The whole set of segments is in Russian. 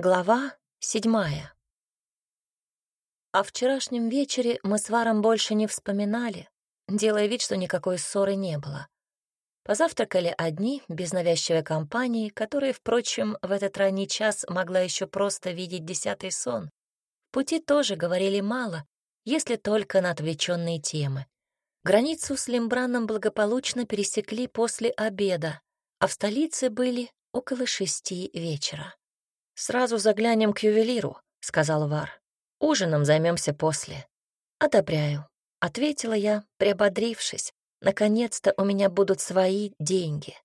Глава седьмая. О вчерашнем вечере мы с Варом больше не вспоминали, делая вид, что никакой ссоры не было. Позавтракали одни, без навязчивой компании, которая, впрочем, в этот ранний час могла еще просто видеть десятый сон. В пути тоже говорили мало, если только на отвлеченные темы. Границу с Лембраном благополучно пересекли после обеда, а в столице были около шести вечера. «Сразу заглянем к ювелиру», — сказал Вар. «Ужином займемся после». «Одобряю», — ответила я, приободрившись. «Наконец-то у меня будут свои деньги».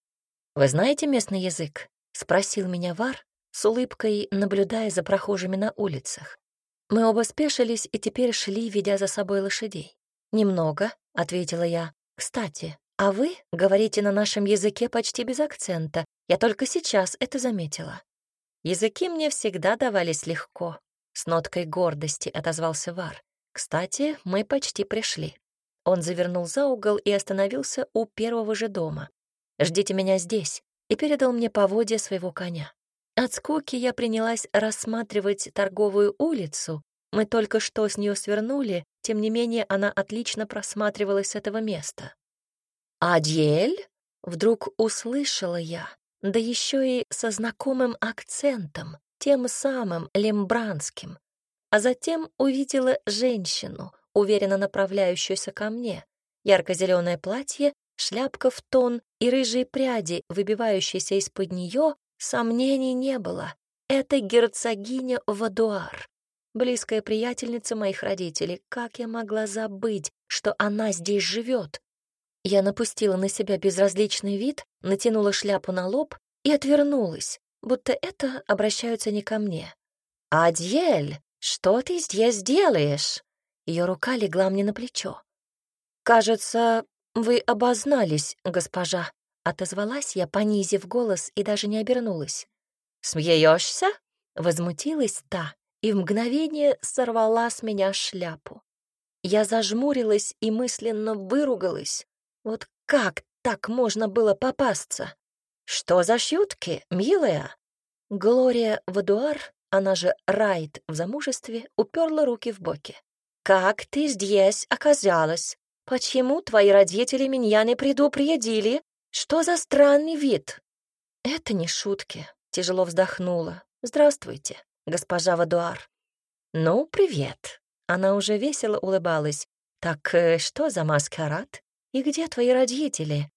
«Вы знаете местный язык?» — спросил меня Вар, с улыбкой наблюдая за прохожими на улицах. Мы оба спешились и теперь шли, ведя за собой лошадей. «Немного», — ответила я. «Кстати, а вы говорите на нашем языке почти без акцента. Я только сейчас это заметила». Языки мне всегда давались легко. С ноткой гордости отозвался Вар. Кстати, мы почти пришли. Он завернул за угол и остановился у первого же дома. «Ждите меня здесь», и передал мне поводья своего коня. От скуки я принялась рассматривать торговую улицу. Мы только что с нее свернули, тем не менее она отлично просматривалась с этого места. «Адьель?» — вдруг услышала я да еще и со знакомым акцентом, тем самым лембранским. А затем увидела женщину, уверенно направляющуюся ко мне. Ярко-зеленое платье, шляпка в тон и рыжие пряди, выбивающиеся из-под нее, сомнений не было. Это герцогиня Вадуар, близкая приятельница моих родителей. Как я могла забыть, что она здесь живет? Я напустила на себя безразличный вид, натянула шляпу на лоб и отвернулась, будто это обращаются не ко мне. «Адьель, что ты здесь делаешь?» Ее рука легла мне на плечо. «Кажется, вы обознались, госпожа», — отозвалась я, понизив голос, и даже не обернулась. «Смеешься?» — возмутилась та и в мгновение сорвала с меня шляпу. Я зажмурилась и мысленно выругалась. Вот как так можно было попасться? Что за шутки, милая? Глория Вадуар, она же Райт в замужестве, уперла руки в боки. Как ты здесь оказалась? Почему твои родители меня не предупредили? Что за странный вид? Это не шутки, тяжело вздохнула. Здравствуйте, госпожа Вадуар. Ну, привет. Она уже весело улыбалась. Так э, что за маскарад? «И где твои родители?»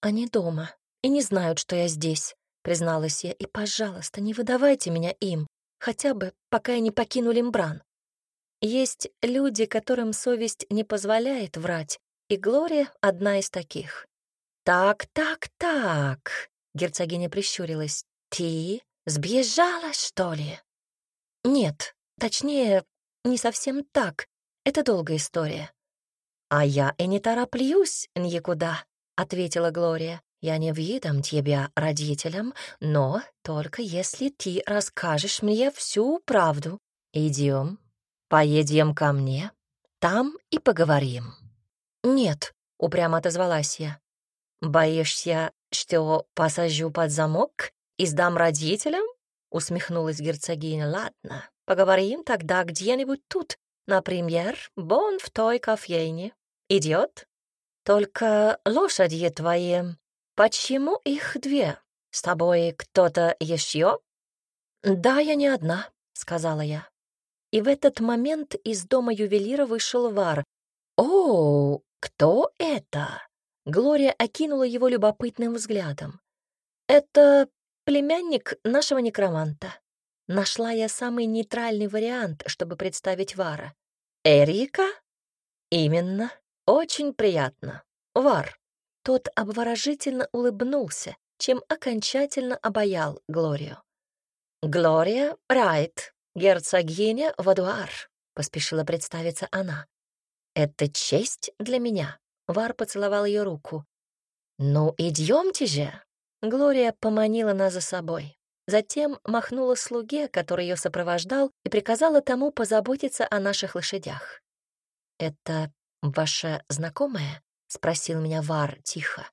«Они дома и не знают, что я здесь», — призналась я. «И, пожалуйста, не выдавайте меня им, хотя бы, пока я не покину Лембран. Есть люди, которым совесть не позволяет врать, и Глория — одна из таких». «Так, так, так», — герцогиня прищурилась. «Ты сбежала, что ли?» «Нет, точнее, не совсем так. Это долгая история. «А я и не тороплюсь никуда», — ответила Глория. «Я не выдам тебя родителям, но только если ты расскажешь мне всю правду. Идем, поедем ко мне, там и поговорим». «Нет», — упрямо отозвалась я. «Боишься, что посажу под замок и сдам родителям?» — усмехнулась герцогиня. «Ладно, поговорим тогда где-нибудь тут, например, вон в той кофейне. Идет? Только лошади твои, почему их две? С тобой кто-то еще? Да, я не одна, сказала я. И в этот момент из дома ювелира вышел Вар. О, кто это? Глория окинула его любопытным взглядом. Это племянник нашего некроманта. Нашла я самый нейтральный вариант, чтобы представить Вара. Эрика? Именно. «Очень приятно. Вар». Тот обворожительно улыбнулся, чем окончательно обаял Глорию. «Глория Райт, герцогиня Вадуар», — поспешила представиться она. «Это честь для меня», — Вар поцеловал ее руку. «Ну, идемте же!» Глория поманила нас за собой. Затем махнула слуге, который ее сопровождал, и приказала тому позаботиться о наших лошадях. «Это «Ваша знакомая?» — спросил меня Вар тихо.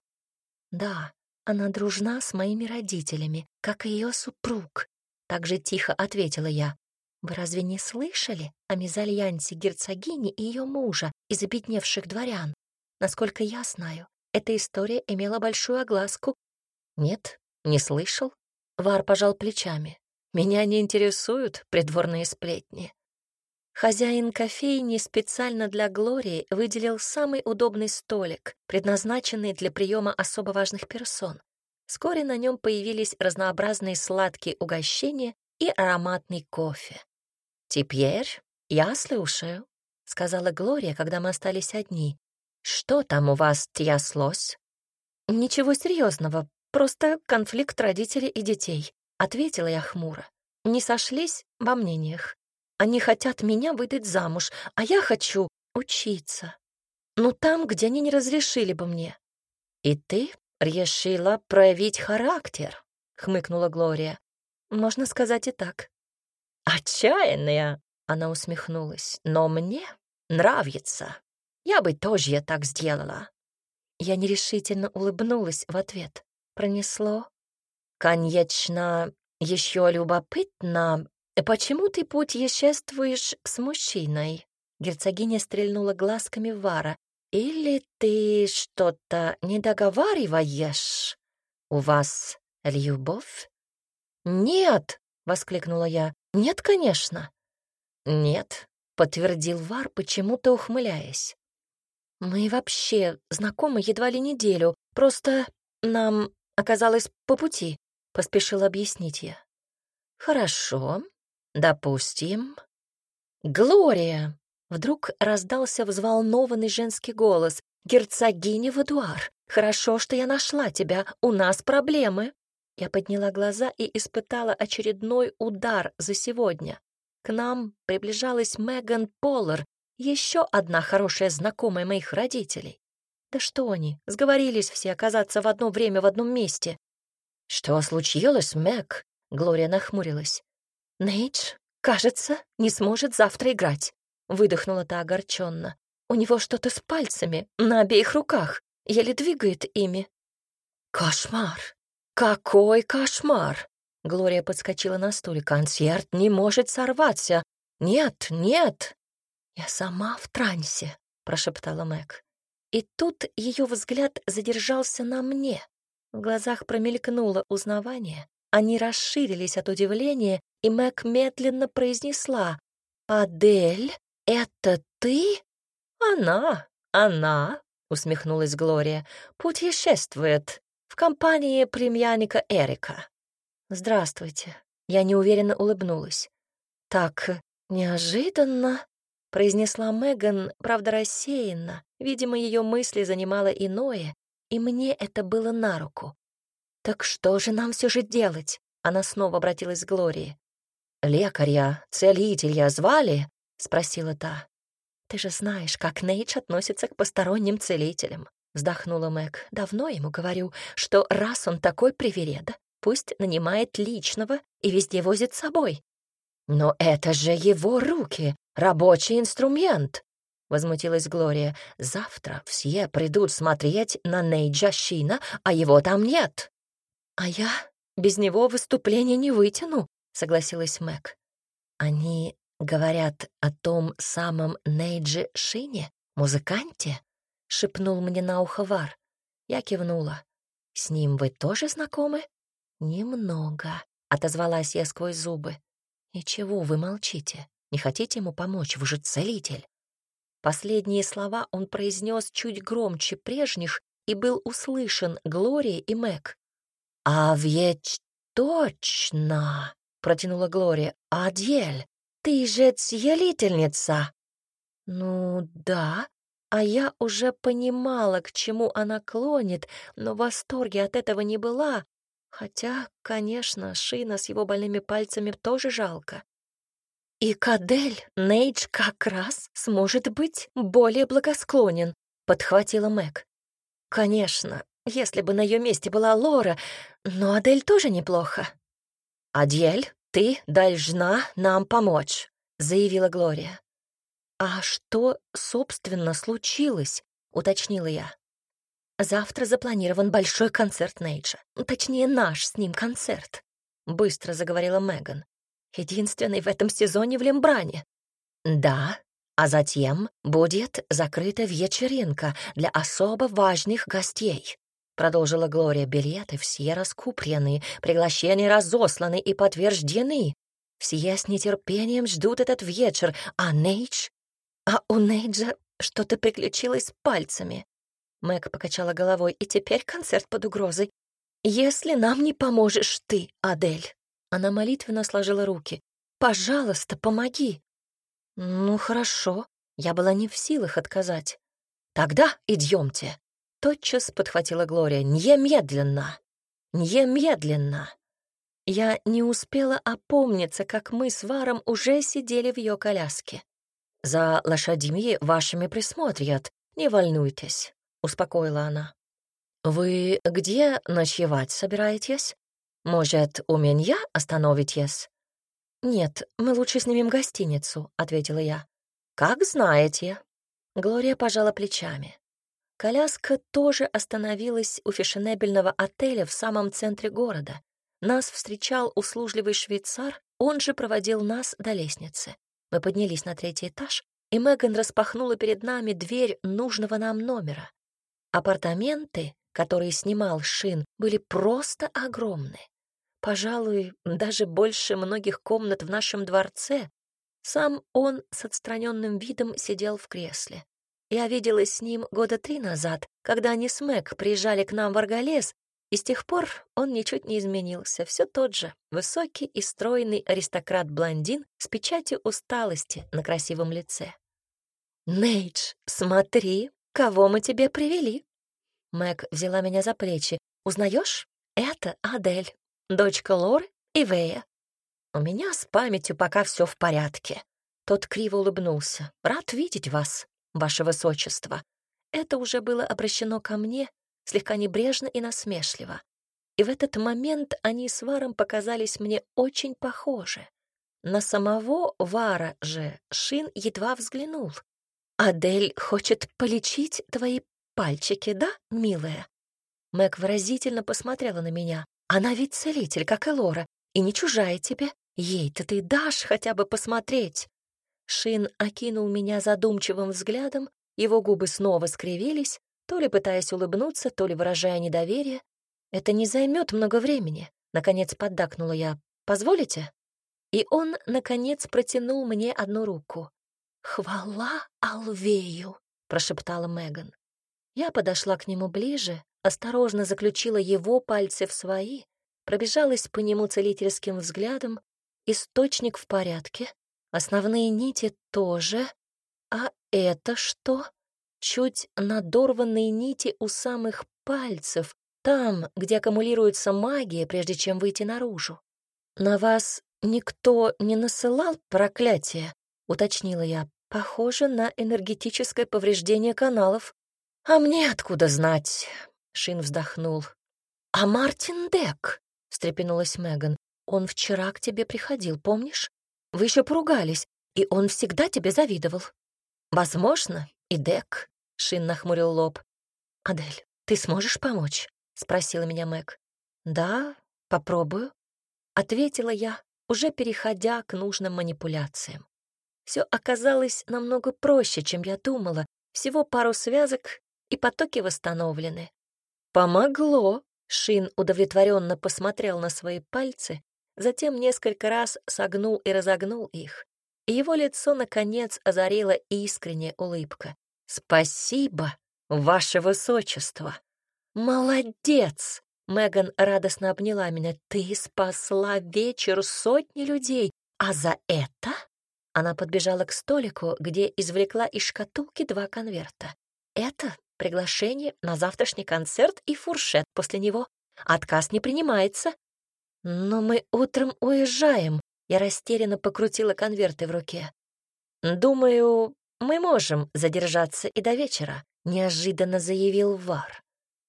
«Да, она дружна с моими родителями, как и ее супруг», — Так же тихо ответила я. «Вы разве не слышали о мезальянсе герцогини и ее мужа из обедневших дворян? Насколько я знаю, эта история имела большую огласку». «Нет, не слышал». Вар пожал плечами. «Меня не интересуют придворные сплетни». Хозяин кофейни специально для Глории выделил самый удобный столик, предназначенный для приема особо важных персон. Вскоре на нем появились разнообразные сладкие угощения и ароматный кофе. «Теперь я слушаю», — сказала Глория, когда мы остались одни. «Что там у вас тряслось?» «Ничего серьезного, просто конфликт родителей и детей», — ответила я хмуро. «Не сошлись во мнениях. Они хотят меня выдать замуж, а я хочу учиться. Ну, там, где они не разрешили бы мне. И ты решила проявить характер, хмыкнула Глория. Можно сказать и так. Отчаянная, она усмехнулась, но мне нравится. Я бы тоже так сделала. Я нерешительно улыбнулась в ответ. Пронесло. Конечно, еще любопытно, «Почему ты путешествуешь с мужчиной?» Герцогиня стрельнула глазками Вара. «Или ты что-то не договариваешь? У вас любовь?» «Нет!» — воскликнула я. «Нет, конечно». «Нет», — подтвердил Вар, почему-то ухмыляясь. «Мы вообще знакомы едва ли неделю, просто нам оказалось по пути», — поспешил объяснить я. «Хорошо, «Допустим». «Глория!» — вдруг раздался взволнованный женский голос. «Герцогиня Вадуар, хорошо, что я нашла тебя, у нас проблемы». Я подняла глаза и испытала очередной удар за сегодня. К нам приближалась Меган Поллар, еще одна хорошая знакомая моих родителей. Да что они, сговорились все оказаться в одно время в одном месте. «Что случилось, Мэг?» — Глория нахмурилась. «Нейдж, кажется, не сможет завтра играть», — выдохнула та огорченно. «У него что-то с пальцами на обеих руках, еле двигает ими». «Кошмар! Какой кошмар!» Глория подскочила на стуле. «Концерт не может сорваться! Нет, нет!» «Я сама в трансе», — прошептала Мэг. И тут ее взгляд задержался на мне. В глазах промелькнуло узнавание. Они расширились от удивления, и Мэг медленно произнесла «Адель, это ты?» «Она, она», — усмехнулась Глория, — «путешествует в компании племянника Эрика». «Здравствуйте», — я неуверенно улыбнулась. «Так неожиданно», — произнесла Меган, правда рассеянно. Видимо, ее мысли занимало иное, и мне это было на руку. «Так что же нам все же делать?» Она снова обратилась к Глории. «Лекаря, целителя звали?» — спросила та. «Ты же знаешь, как Нейдж относится к посторонним целителям», — вздохнула Мэг. «Давно ему говорю, что раз он такой привереда, пусть нанимает личного и везде возит с собой». «Но это же его руки, рабочий инструмент», — возмутилась Глория. «Завтра все придут смотреть на Нейджа Шина, а его там нет». «А я без него выступление не вытяну», — согласилась Мэг. «Они говорят о том самом Нейджи Шине, музыканте?» — шепнул мне на ухо Вар. Я кивнула. «С ним вы тоже знакомы?» «Немного», — отозвалась я сквозь зубы. «Ничего, вы молчите. Не хотите ему помочь? Вы же целитель». Последние слова он произнес чуть громче прежних и был услышан Глорией и Мэг. «А ведь точно!» — протянула Глория. «Адьель, ты же целительница!» «Ну да», а я уже понимала, к чему она клонит, но в восторге от этого не была, хотя, конечно, Шина с его больными пальцами тоже жалко. И Кадель Нейдж как раз сможет быть более благосклонен, подхватила Мэг. Конечно, если бы на ее месте была Лора, но Адель тоже неплохо. «Адель, ты должна нам помочь», — заявила Глория. «А что, собственно, случилось?» — уточнила я. «Завтра запланирован большой концерт Нейджа. Точнее, наш с ним концерт». быстро заговорила Меган. «Единственный в этом сезоне в Лембране». «Да, а затем будет закрыта вечеринка для особо важных гостей», продолжила Глория. «Билеты все раскуплены, приглашения разосланы и подтверждены. Все с нетерпением ждут этот вечер, а Нейдж... А у Нейджа что-то приключилось с пальцами». Мэг покачала головой, и теперь концерт под угрозой. «Если нам не поможешь ты, Адель!» Она молитвенно сложила руки. «Пожалуйста, помоги!» «Ну, хорошо». Я была не в силах отказать. «Тогда идемте!» Тотчас подхватила Глория. «Немедленно! Немедленно!» Я не успела опомниться, как мы с Варом уже сидели в ее коляске. «За лошадьми вашими присмотрят, не волнуйтесь», — успокоила она. «Вы где ночевать собираетесь? Может, у меня остановитесь?» «Нет, мы лучше снимем гостиницу», — ответила я. «Как знаете». Глория пожала плечами. Коляска тоже остановилась у фешенебельного отеля в самом центре города. Нас встречал услужливый швейцар, он же проводил нас до лестницы. Мы поднялись на третий этаж, и Меган распахнула перед нами дверь нужного нам номера. Апартаменты которые снимал Шин, были просто огромны. Пожалуй, даже больше многих комнат в нашем дворце. Сам он с отстраненным видом сидел в кресле. Я виделась с ним года три назад, когда они с Мэг приезжали к нам в Арголес, и с тех пор он ничуть не изменился, все тот же, высокий и стройный аристократ-блондин с печатью усталости на красивом лице. «Нейдж, смотри, кого мы тебе привели!» Мэг взяла меня за плечи. «Узнаешь? Это Адель, дочка Лоры и Вэя. У меня с памятью пока все в порядке». Тот криво улыбнулся. «Рад видеть вас, ваше высочество». Это уже было обращено ко мне, слегка небрежно и насмешливо. И в этот момент они с Варом показались мне очень похожи. На самого Вара же Шин едва взглянул. «Адель хочет полечить твои пальчики, да, милая?» Мэг выразительно посмотрела на меня. «Она ведь целитель, как и Лора, и не чужая тебе. Ей-то ты дашь хотя бы посмотреть». Шин окинул меня задумчивым взглядом, его губы снова скривились, то ли пытаясь улыбнуться, то ли выражая недоверие. «Это не займет много времени», — наконец поддакнула я. «Позволите?» И он, наконец, протянул мне одну руку. «Хвала Алвею!» — прошептала Меган. Я подошла к нему ближе, осторожно заключила его пальцы в свои, пробежалась по нему целительским взглядом. Источник в порядке, основные нити тоже. А это что? Чуть надорванные нити у самых пальцев, там, где аккумулируется магия, прежде чем выйти наружу. «На вас никто не насылал проклятие?» — уточнила я. «Похоже на энергетическое повреждение каналов». «А мне откуда знать?» — Шин вздохнул. «А Мартин Дек?» — встрепенулась Меган. «Он вчера к тебе приходил, помнишь? Вы еще поругались, и он всегда тебе завидовал». «Возможно, и Дек», — Шин нахмурил лоб. «Адель, ты сможешь помочь?» — спросила меня Мэг. «Да, попробую», — ответила я, уже переходя к нужным манипуляциям. Все оказалось намного проще, чем я думала. Всего пару связок, и потоки восстановлены. Помогло. Шин удовлетворенно посмотрел на свои пальцы, затем несколько раз согнул и разогнул их. И его лицо, наконец, озарила искренняя улыбка. «Спасибо, ваше высочество!» «Молодец!» Меган радостно обняла меня. «Ты спасла вечер сотни людей, а за это...» Она подбежала к столику, где извлекла из шкатулки два конверта. «Это приглашение на завтрашний концерт и фуршет после него. Отказ не принимается. Но мы утром уезжаем. Я растерянно покрутила конверты в руке. Думаю, мы можем задержаться и до вечера, неожиданно заявил Вар.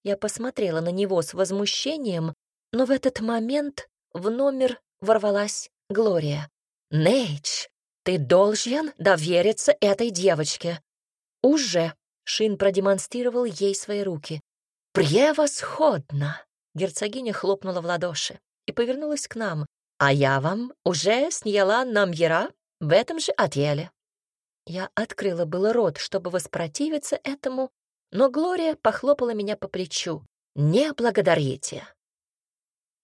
Я посмотрела на него с возмущением, но в этот момент в номер ворвалась Глория. «Нейдж, ты должен довериться этой девочке». «Уже», Шин продемонстрировал ей свои руки. «Превосходно!» — герцогиня хлопнула в ладоши. И повернулась к нам. «А я вам уже сняла намьера в этом же отеле». Я открыла было рот, чтобы воспротивиться этому, но Глория похлопала меня по плечу. «Не благодарите.